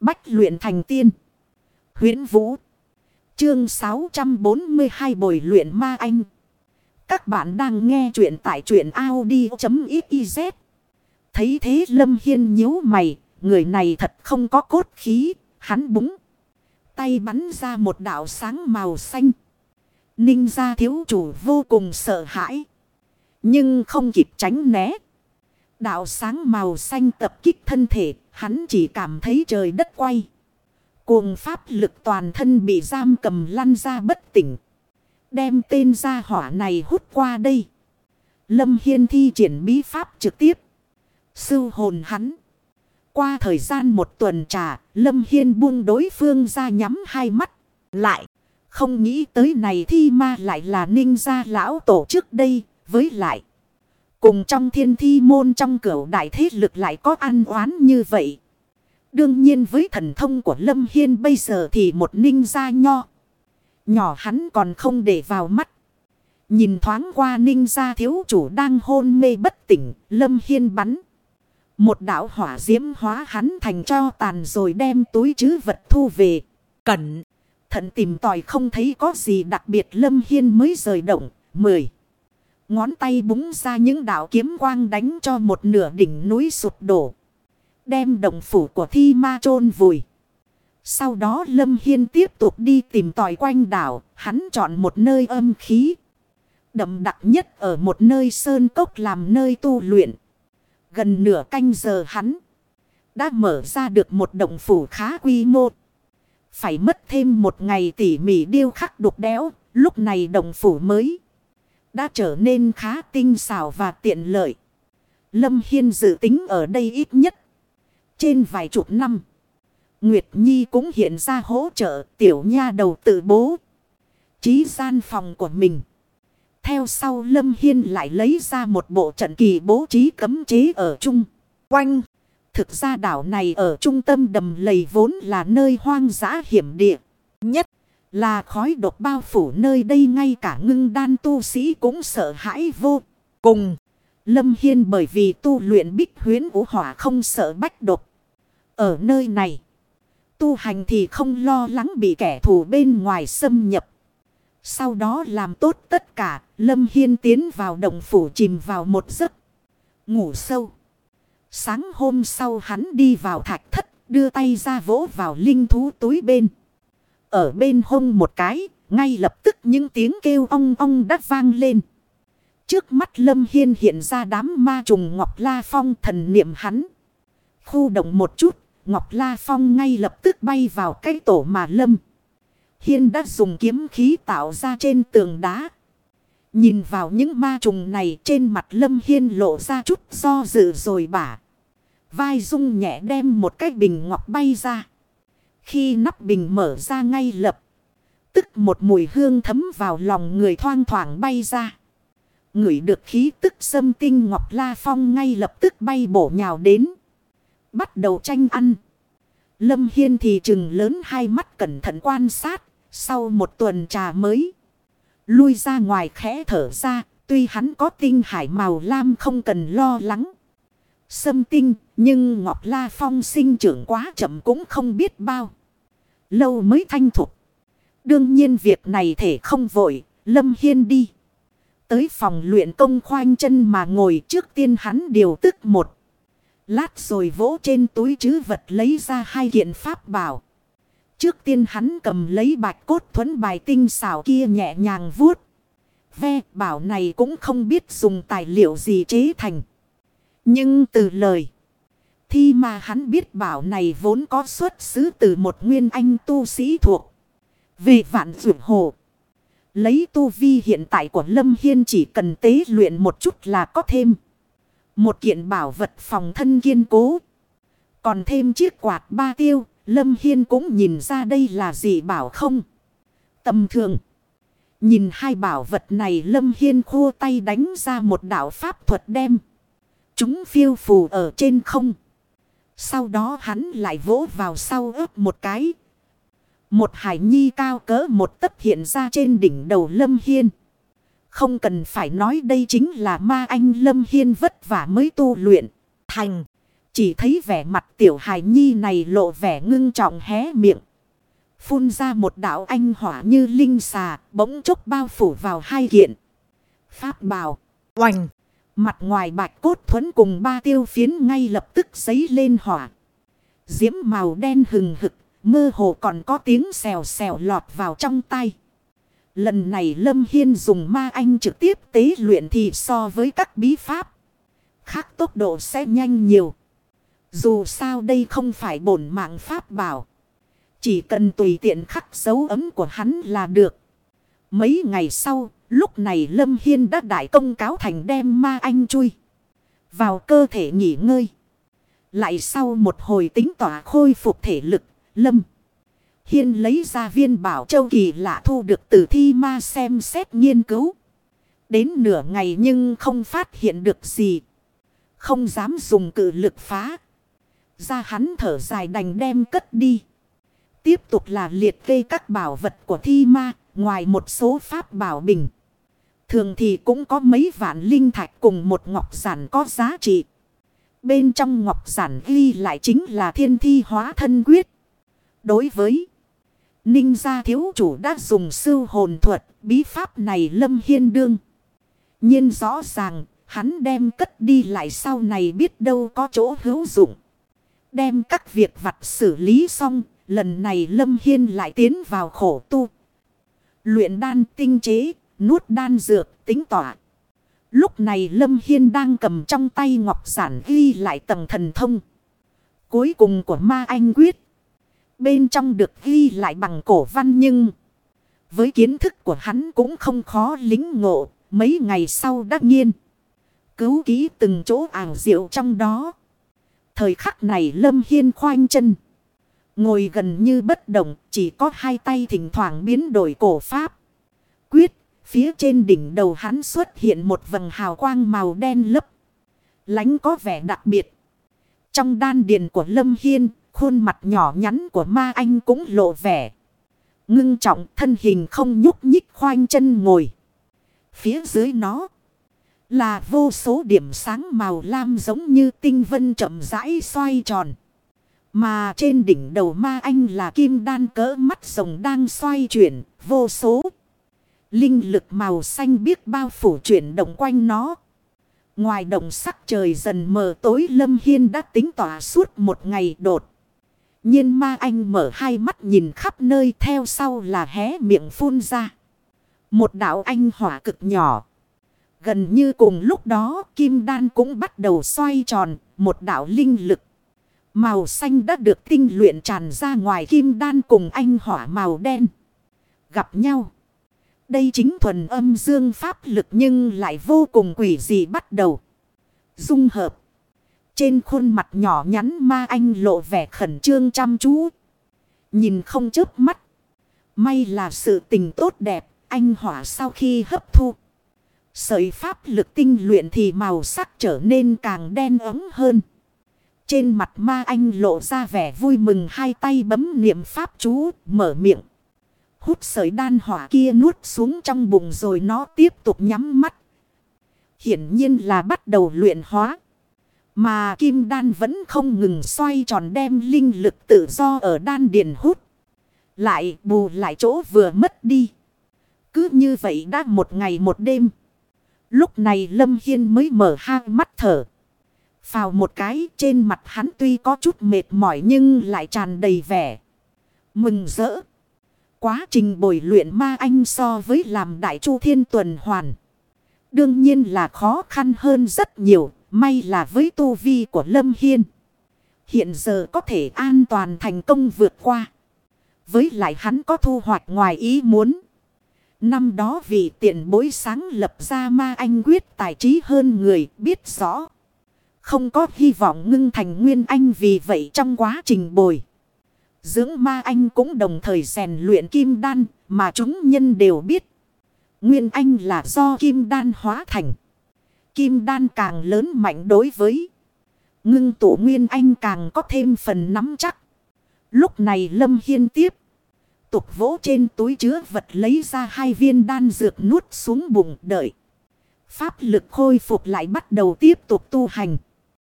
Bách luyện thành tiên. huyễn Vũ. Chương 642 Bồi luyện ma anh. Các bạn đang nghe truyện tại truyện Audi.xyz. Thấy thế Lâm Hiên nhíu mày. Người này thật không có cốt khí. Hắn búng. Tay bắn ra một đạo sáng màu xanh. Ninh gia thiếu chủ vô cùng sợ hãi. Nhưng không kịp tránh né. Đạo sáng màu xanh tập kích thân thể. Hắn chỉ cảm thấy trời đất quay. Cuồng pháp lực toàn thân bị giam cầm lăn ra bất tỉnh. Đem tên gia hỏa này hút qua đây. Lâm Hiên thi triển bí pháp trực tiếp. Sư hồn hắn. Qua thời gian một tuần trà, Lâm Hiên buông đối phương ra nhắm hai mắt. Lại, không nghĩ tới này thi ma lại là ninh gia lão tổ trước đây, với lại. Cùng trong thiên thi môn trong cửu đại thế lực lại có ăn oán như vậy. Đương nhiên với thần thông của Lâm Hiên bây giờ thì một ninh gia nho. Nhỏ hắn còn không để vào mắt. Nhìn thoáng qua ninh gia thiếu chủ đang hôn mê bất tỉnh, Lâm Hiên bắn. Một đạo hỏa diễm hóa hắn thành cho tàn rồi đem túi chứ vật thu về. Cẩn thận tìm tòi không thấy có gì đặc biệt Lâm Hiên mới rời động. Mười. Ngón tay búng ra những đạo kiếm quang đánh cho một nửa đỉnh núi sụp đổ. Đem động phủ của thi ma chôn vùi. Sau đó Lâm Hiên tiếp tục đi tìm tòi quanh đảo. Hắn chọn một nơi âm khí. Đậm đặc nhất ở một nơi sơn cốc làm nơi tu luyện. Gần nửa canh giờ hắn. Đã mở ra được một động phủ khá quy mô. Phải mất thêm một ngày tỉ mỉ điêu khắc đục đẽo. Lúc này động phủ mới. Đã trở nên khá tinh xảo và tiện lợi. Lâm Hiên dự tính ở đây ít nhất. Trên vài chục năm. Nguyệt Nhi cũng hiện ra hỗ trợ tiểu nha đầu tự bố. trí gian phòng của mình. Theo sau Lâm Hiên lại lấy ra một bộ trận kỳ bố trí cấm chế ở chung. Quanh. Thực ra đảo này ở trung tâm đầm lầy vốn là nơi hoang dã hiểm địa. Nhất là khói độc bao phủ nơi đây ngay cả ngưng đan tu sĩ cũng sợ hãi vô cùng. Lâm Hiên bởi vì tu luyện bích huyến vũ hỏa không sợ bách độc. Ở nơi này, tu hành thì không lo lắng bị kẻ thù bên ngoài xâm nhập. Sau đó làm tốt tất cả, Lâm Hiên tiến vào động phủ chìm vào một giấc. Ngủ sâu. Sáng hôm sau hắn đi vào thạch thất, đưa tay ra vỗ vào linh thú túi bên. Ở bên hông một cái, ngay lập tức những tiếng kêu ong ong đắt vang lên. Trước mắt Lâm Hiên hiện ra đám ma trùng Ngọc La Phong thần niệm hắn. Khu động một chút, Ngọc La Phong ngay lập tức bay vào cái tổ mà Lâm. Hiên đã dùng kiếm khí tạo ra trên tường đá. Nhìn vào những ma trùng này trên mặt Lâm Hiên lộ ra chút do dự rồi bả. Vai rung nhẹ đem một cái bình ngọc bay ra. Khi nắp bình mở ra ngay lập. Tức một mùi hương thấm vào lòng người thoang thoảng bay ra. Ngửi được khí tức sâm tinh ngọc la phong ngay lập tức bay bổ nhào đến. Bắt đầu tranh ăn. Lâm Hiên thì chừng lớn hai mắt cẩn thận quan sát. Sau một tuần trà mới. Lui ra ngoài khẽ thở ra. Tuy hắn có tinh hải màu lam không cần lo lắng. Sâm tinh. Nhưng Ngọc La Phong sinh trưởng quá chậm cũng không biết bao. Lâu mới thanh thục. Đương nhiên việc này thể không vội. Lâm Hiên đi. Tới phòng luyện công khoanh chân mà ngồi trước tiên hắn điều tức một. Lát rồi vỗ trên túi chứ vật lấy ra hai kiện pháp bảo. Trước tiên hắn cầm lấy bạch cốt thuẫn bài tinh xảo kia nhẹ nhàng vuốt. Ve, bảo này cũng không biết dùng tài liệu gì chế thành. Nhưng từ lời. Thi mà hắn biết bảo này vốn có xuất xứ từ một nguyên anh tu sĩ thuộc. Về vạn rượu hồ. Lấy tu vi hiện tại của Lâm Hiên chỉ cần tế luyện một chút là có thêm. Một kiện bảo vật phòng thân kiên cố. Còn thêm chiếc quạt ba tiêu, Lâm Hiên cũng nhìn ra đây là gì bảo không? Tầm thường. Nhìn hai bảo vật này Lâm Hiên khua tay đánh ra một đạo pháp thuật đem. Chúng phiêu phù ở trên không. Sau đó hắn lại vỗ vào sau ớt một cái. Một hải nhi cao cỡ một tấc hiện ra trên đỉnh đầu Lâm Hiên. Không cần phải nói đây chính là ma anh Lâm Hiên vất vả mới tu luyện. Thành. Chỉ thấy vẻ mặt tiểu hài nhi này lộ vẻ ngưng trọng hé miệng. Phun ra một đạo anh hỏa như linh xà, bỗng chốc bao phủ vào hai kiện. Pháp bào, oành, mặt ngoài bạch cốt thuẫn cùng ba tiêu phiến ngay lập tức giấy lên hỏa. Diễm màu đen hừng hực, mơ hồ còn có tiếng xèo xèo lọt vào trong tay. Lần này Lâm Hiên dùng ma anh trực tiếp tế luyện thì so với các bí pháp. Khác tốc độ sẽ nhanh nhiều. Dù sao đây không phải bổn mạng pháp bảo. Chỉ cần tùy tiện khắc dấu ấm của hắn là được. Mấy ngày sau, lúc này Lâm Hiên đã đại công cáo thành đem ma anh chui. Vào cơ thể nghỉ ngơi. Lại sau một hồi tính tỏa khôi phục thể lực, Lâm. Hiên lấy ra viên bảo châu kỳ lạ thu được từ thi ma xem xét nghiên cứu. Đến nửa ngày nhưng không phát hiện được gì. Không dám dùng cử lực phá. Ra hắn thở dài đành đem cất đi. Tiếp tục là liệt kê các bảo vật của thi ma, ngoài một số pháp bảo bình. Thường thì cũng có mấy vạn linh thạch cùng một ngọc giản có giá trị. Bên trong ngọc giản ghi lại chính là thiên thi hóa thân quyết. Đối với Ninh gia thiếu chủ đã dùng sư hồn thuật, bí pháp này lâm hiên đương. nhiên rõ ràng, hắn đem cất đi lại sau này biết đâu có chỗ hữu dụng. Đem các việc vặt xử lý xong, lần này lâm hiên lại tiến vào khổ tu. Luyện đan tinh chế, nuốt đan dược, tính tỏa. Lúc này lâm hiên đang cầm trong tay ngọc giản ghi lại tầng thần thông. Cuối cùng của ma anh quyết. Bên trong được ghi lại bằng cổ văn nhưng. Với kiến thức của hắn cũng không khó lính ngộ. Mấy ngày sau đắc nhiên Cứu ký từng chỗ ảo diệu trong đó. Thời khắc này Lâm Hiên khoanh chân. Ngồi gần như bất động. Chỉ có hai tay thỉnh thoảng biến đổi cổ pháp. Quyết. Phía trên đỉnh đầu hắn xuất hiện một vầng hào quang màu đen lấp. Lánh có vẻ đặc biệt. Trong đan điền của Lâm Hiên, Khuôn mặt nhỏ nhắn của ma anh cũng lộ vẻ. Ngưng trọng, thân hình không nhúc nhích, khoanh chân ngồi. Phía dưới nó là vô số điểm sáng màu lam giống như tinh vân chậm rãi xoay tròn. Mà trên đỉnh đầu ma anh là kim đan cỡ mắt rồng đang xoay chuyển, vô số. Linh lực màu xanh biết bao phủ chuyển động quanh nó. Ngoài đồng sắc trời dần mờ tối, Lâm Hiên đã tính tỏa suốt một ngày đột nhiên ma anh mở hai mắt nhìn khắp nơi, theo sau là hé miệng phun ra. Một đạo anh hỏa cực nhỏ. Gần như cùng lúc đó, kim đan cũng bắt đầu xoay tròn. Một đạo linh lực. Màu xanh đã được tinh luyện tràn ra ngoài, kim đan cùng anh hỏa màu đen. Gặp nhau. Đây chính thuần âm dương pháp lực nhưng lại vô cùng quỷ dị bắt đầu. Dung hợp. Trên khuôn mặt nhỏ nhắn ma anh lộ vẻ khẩn trương chăm chú. Nhìn không chớp mắt. May là sự tình tốt đẹp, anh hỏa sau khi hấp thu. Sợi pháp lực tinh luyện thì màu sắc trở nên càng đen ấm hơn. Trên mặt ma anh lộ ra vẻ vui mừng hai tay bấm niệm pháp chú, mở miệng. Hút sợi đan hỏa kia nuốt xuống trong bụng rồi nó tiếp tục nhắm mắt. Hiển nhiên là bắt đầu luyện hóa. Mà kim đan vẫn không ngừng xoay tròn đem linh lực tự do ở đan điền hút. Lại bù lại chỗ vừa mất đi. Cứ như vậy đã một ngày một đêm. Lúc này Lâm Hiên mới mở hai mắt thở. Phào một cái trên mặt hắn tuy có chút mệt mỏi nhưng lại tràn đầy vẻ. Mừng rỡ. Quá trình bồi luyện ma anh so với làm đại chu thiên tuần hoàn. Đương nhiên là khó khăn hơn rất nhiều, May là với tu vi của Lâm Hiên. Hiện giờ có thể an toàn thành công vượt qua. Với lại hắn có thu hoạch ngoài ý muốn. Năm đó vì tiện bối sáng lập ra ma anh quyết tài trí hơn người, biết rõ. Không có hy vọng ngưng thành nguyên anh vì vậy trong quá trình bồi. Dưỡng ma anh cũng đồng thời rèn luyện kim đan mà chúng nhân đều biết. Nguyên anh là do kim đan hóa thành kim đan càng lớn mạnh đối với. Ngưng tụ nguyên anh càng có thêm phần nắm chắc. Lúc này Lâm Hiên tiếp. Tục vỗ trên túi chứa vật lấy ra hai viên đan dược nuốt xuống bụng đợi. Pháp lực khôi phục lại bắt đầu tiếp tục tu hành.